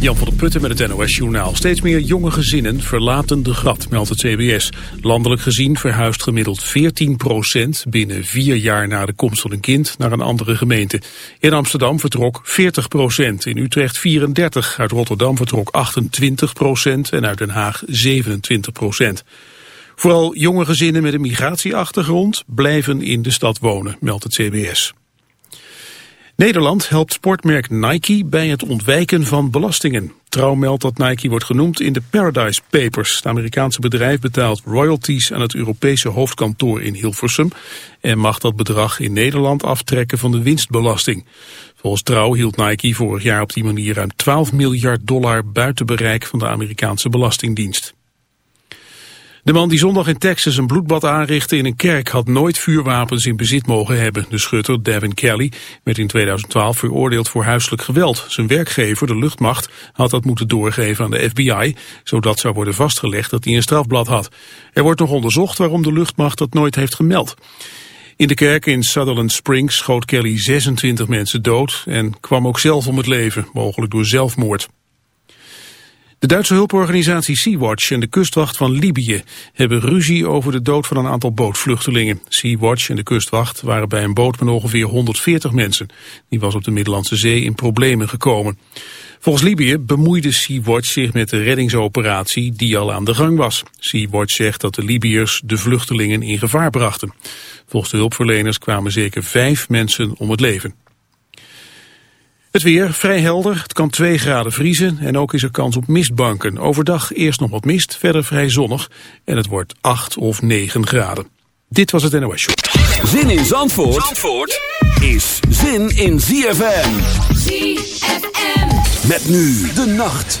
Jan van der Putten met het NOS-journaal. Steeds meer jonge gezinnen verlaten de grad, meldt het CBS. Landelijk gezien verhuist gemiddeld 14% binnen vier jaar na de komst van een kind naar een andere gemeente. In Amsterdam vertrok 40% in Utrecht 34, uit Rotterdam vertrok 28% en uit Den Haag 27% Vooral jonge gezinnen met een migratieachtergrond blijven in de stad wonen, meldt het CBS. Nederland helpt sportmerk Nike bij het ontwijken van belastingen. Trouw meldt dat Nike wordt genoemd in de Paradise Papers. Het Amerikaanse bedrijf betaalt royalties aan het Europese hoofdkantoor in Hilversum... en mag dat bedrag in Nederland aftrekken van de winstbelasting. Volgens Trouw hield Nike vorig jaar op die manier ruim 12 miljard dollar buiten bereik van de Amerikaanse Belastingdienst. De man die zondag in Texas een bloedbad aanrichtte in een kerk had nooit vuurwapens in bezit mogen hebben. De schutter, Devin Kelly, werd in 2012 veroordeeld voor huiselijk geweld. Zijn werkgever, de luchtmacht, had dat moeten doorgeven aan de FBI, zodat zou worden vastgelegd dat hij een strafblad had. Er wordt nog onderzocht waarom de luchtmacht dat nooit heeft gemeld. In de kerk in Sutherland Springs schoot Kelly 26 mensen dood en kwam ook zelf om het leven, mogelijk door zelfmoord. De Duitse hulporganisatie Sea-Watch en de kustwacht van Libië hebben ruzie over de dood van een aantal bootvluchtelingen. Sea-Watch en de kustwacht waren bij een boot met ongeveer 140 mensen. Die was op de Middellandse Zee in problemen gekomen. Volgens Libië bemoeide Sea-Watch zich met de reddingsoperatie die al aan de gang was. Sea-Watch zegt dat de Libiërs de vluchtelingen in gevaar brachten. Volgens de hulpverleners kwamen zeker vijf mensen om het leven. Het weer vrij helder, het kan 2 graden vriezen en ook is er kans op mistbanken. Overdag eerst nog wat mist, verder vrij zonnig en het wordt 8 of 9 graden. Dit was het NOS Show. Zin in Zandvoort, Zandvoort is zin in ZFM. ZFM. Met nu de nacht.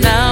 now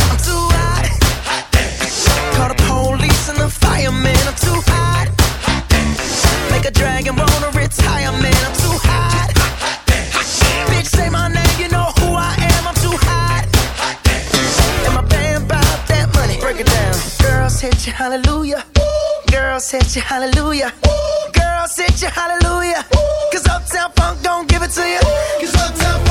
Hallelujah. Girls hit you, hallelujah. Girls hit you, hallelujah. Cause Uptown Funk don't give it to you. Cause Uptown Funk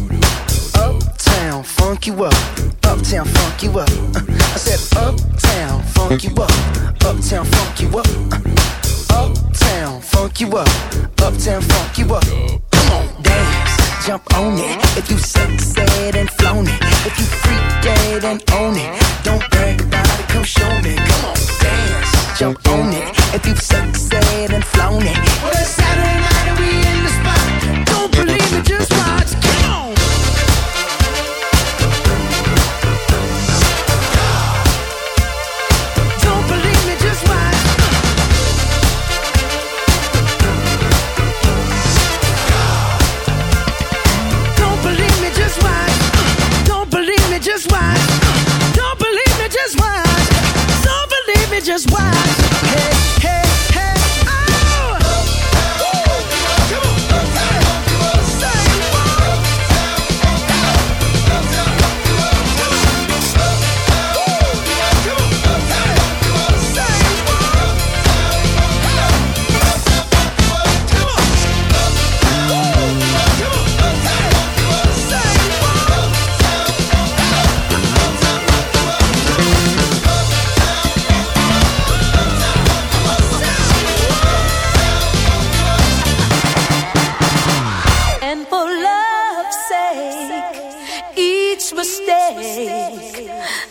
Uptown, funk you up. Uptown, funk you up. I said, Uptown, funk you up. Uptown, funk you up. Uptown, funk you up. Uptown, funk you up. Come on, dance, jump on it. If you sexed and flown it. If you freak dead and own it. Don't brag about it, come show me. Come on, dance, jump on it. If you sexed and flown it. Well, it's Saturday night and we in the spot. Don't believe me, just